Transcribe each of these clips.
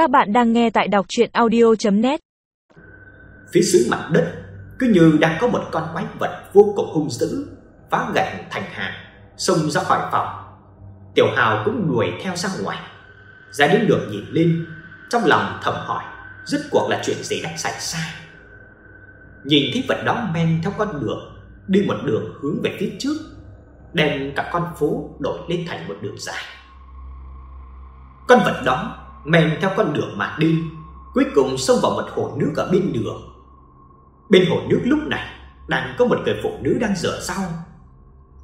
Các bạn đang nghe tại đọc chuyện audio.net Phía dưới mặt đất cứ như đang có một con quái vật vô cùng hung dữ phá gạch thành hàng xông ra khỏi phòng. Tiểu Hào cũng đuổi theo ra ngoài. Ra đến đường nhìn lên, trong lòng thầm hỏi, rốt cuộc là chuyện gì đã xảy ra. Nhìn thấy vật đó men theo con đường, đi một đường hướng về phía trước, đem cả con phố đổi lên thành một đường dài. Con vật đó men theo con đường mà đi, cuối cùng xông vào một hồ nước ở bên đường. Bên hồ nước lúc này đang có một người phụ nữ đang rửa rau.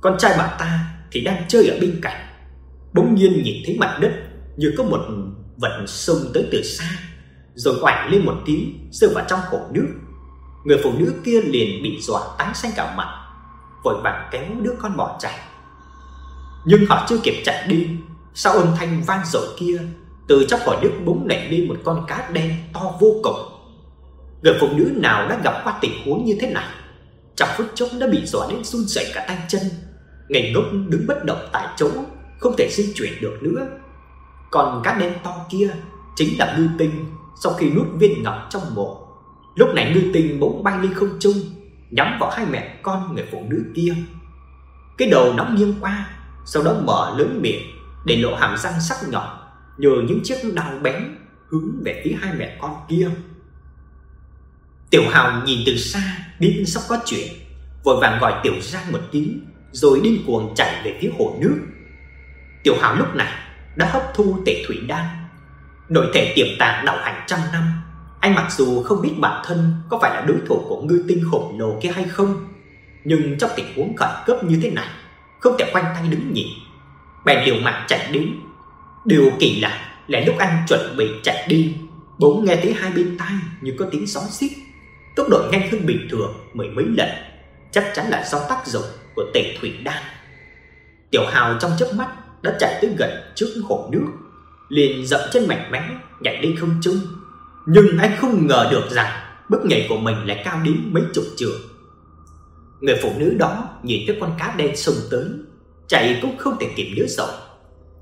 Con trai bà ta thì đang chơi ở bên cạnh. Bỗng nhiên nhìn thấy mặt đất như có một vật xông tới từ xa, rồi quạnh lên một tí, rơi vào trong hồ nước. Người phụ nữ kia liền bị dọa tái xanh cả mặt, vội vàng kéo đứa con bỏ chạy. Nhưng họ chưa kịp chạy đi, sau âm thanh vang dội kia, từ trong hồ nước búng nảy lên một con cá đen to vô cùng. Người phụ nữ nào đã gặp qua tình huống như thế này, trong phút chốc đã bị dọa đến run rẩy cả tay chân, ngây ngốc đứng bất động tại chỗ, không thể di chuyển được nữa. Còn cá đen to kia chính là ngư tinh sau khi nuốt viên ngọc trong mộ. Lúc này ngư tinh bỗng bay lên không trung, nhắm vào hai mẹ con người phụ nữ kia. Cái đầu nó nghiêng qua, sau đó mở lớn miệng để lộ hàm răng sắc nhọn nhờ những chiếc đao bén hướng về phía hai mẹ con kia. Tiểu Hào nhìn từ xa, biết sắp có chuyện, vội vàng gọi Tiểu Giang một tiếng, rồi điên cuồng chạy về phía hồ nước. Tiểu Hào lúc này đã hấp thu tệ thủy đan, nội thể tiềm tàng đạo hành trăm năm. Anh mặc dù không biết bản thân có phải là đối thủ của ngư tinh khổng lồ kia hay không, nhưng trong tình huống khẩn cấp như thế này, không thể quanh tay đứng nhìn. Bèn liều mạng chạy đến. Điều kỳ lạ là lúc anh chuẩn bị chạy đi, bỗng nghe thấy hai bên tai như có tiếng xó xít, tốc độ nhanh hơn bình thường mười mấy lần, chắc chắn là do tác dụng của tẩy thủy đan. Tiểu Hào trong chớp mắt đã chạy tới gần trước hồ nước, liền dậm chân mạnh mẽ nhảy lên không trung. Nhưng anh không ngờ được rằng bước nhảy của mình lại cao đến mấy chục trượng. Người phụ nữ đó nhìn thấy con cá đen xông tới, chạy cũng không thể kịp nữa rồi.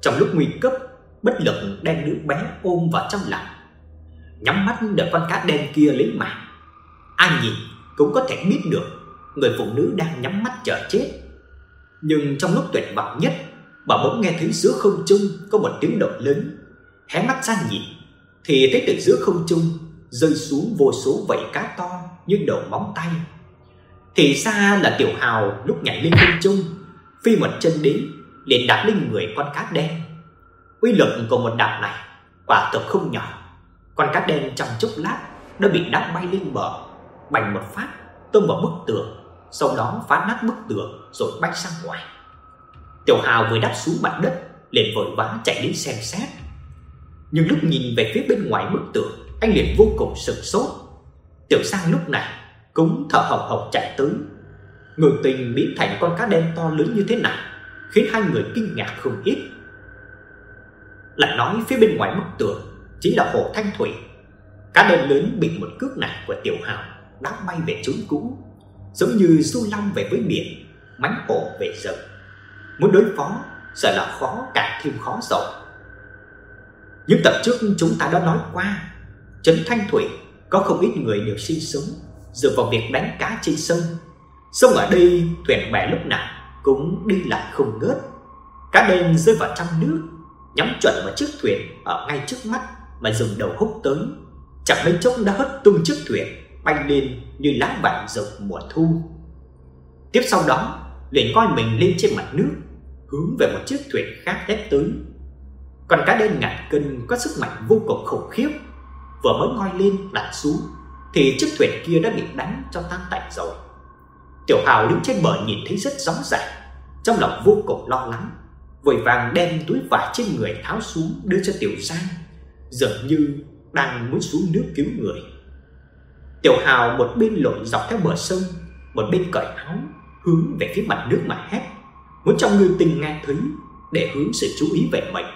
Trong lúc nguy cấp, bất lực đem đứa bé ôm vào trong lòng. Nhắm mắt đợi con cá đen kia lấy mạng. Ai nhìn cũng có thể biết được người phụ nữ đang nhắm mắt chờ chết. Nhưng trong lúc tuyệt vọng nhất, bà bỗng nghe thấy giữa không trung có một tiếng động lớn. Hé mắt ra nhìn, thì thấy từ giữa không trung rơi xuống vô số vảy cá to như đầu móng tay. Thì ra là Tiểu Hào lúc nhảy lên không trung, phi một chân đến liền đạp lên người con cá đen. Uy lực của một đạp này quả thực không nhỏ. Con cá đen trong chốc lát đã bị đạp bay lên bờ, bành một phát tông vào bức tường, sau đó phá nát bức tường rồi bay sang ngoài. Tiểu Hào vừa đáp xuống mặt đất, liền vội vã chạy đến xem xét. Nhưng lúc nhìn về phía bên ngoài bức tường, anh liền vô cùng sửng sốt. Tiểu Sang lúc này cũng thở hổn hển chạy tới. Người tình biến thành con cá đen to lớn như thế này, khiến hai người kinh ngạc không ít. Lại nói phía bên ngoài bức tường chính là hồ Thanh Thủy. Cá đen lớn bị một cước này của Tiểu Hào đã bay về chốn cũ, giống như du long về với biển, mãnh hổ về rừng. Muốn đối phó sợ là khó càng thêm khó rồi. Những tập trước chúng ta đã nói qua, trấn Thanh Thủy có không ít người đều sinh sống dựa vào việc đánh cá trên sông. Sông ở đây thuyền bè lúc nào cũng đi lại không ngớt. Cá đen rơi vào trong nước, nhắm chuẩn vào chiếc thuyền ở ngay trước mắt mà dùng đầu húc tới. Chẳng mấy chốc đã hất tung chiếc thuyền bay lên như lá vàng rực mùa thu. Tiếp sau đó, liền coi mình lên trên mặt nước, hướng về một chiếc thuyền khác ép tới. Con cá đen ngàn cân có sức mạnh vô cùng khủng khiếp, vừa mới ngoi lên đặt xuống thì chiếc thuyền kia đã bị đánh cho tan tành rồi. Tiểu Hào đứng trên bờ nhìn thấy rất rõ ràng, trong lòng vô cùng lo lắng, vội vàng đem túi vải trên người tháo xuống đưa cho Tiểu Giang, dường như đang muốn xuống nước cứu người. Tiểu Hào một bên lội dọc theo bờ sông, một bên cởi áo, hướng về phía mặt nước mà hét, muốn cho người tình nghe thấy để hướng sự chú ý về mình.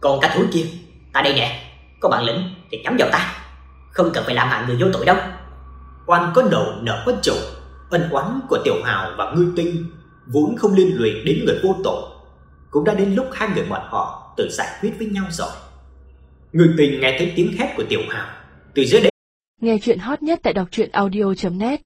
Còn cá thú kia, ta đây nè, có bản lĩnh thì nhắm vào ta, không cần phải làm hại người vô tội đâu. Oan có đầu nợ có chủ, ân oán của Tiểu Hào và Ngư Tinh vốn không liên lụy đến người vô tội, cũng đã đến lúc hai người bọn họ tự giải quyết với nhau rồi. Người tình nghe thấy tiếng hét của Tiểu Hào từ dưới đáy Nghe chuyện hot nhất tại đọc truyện audio.net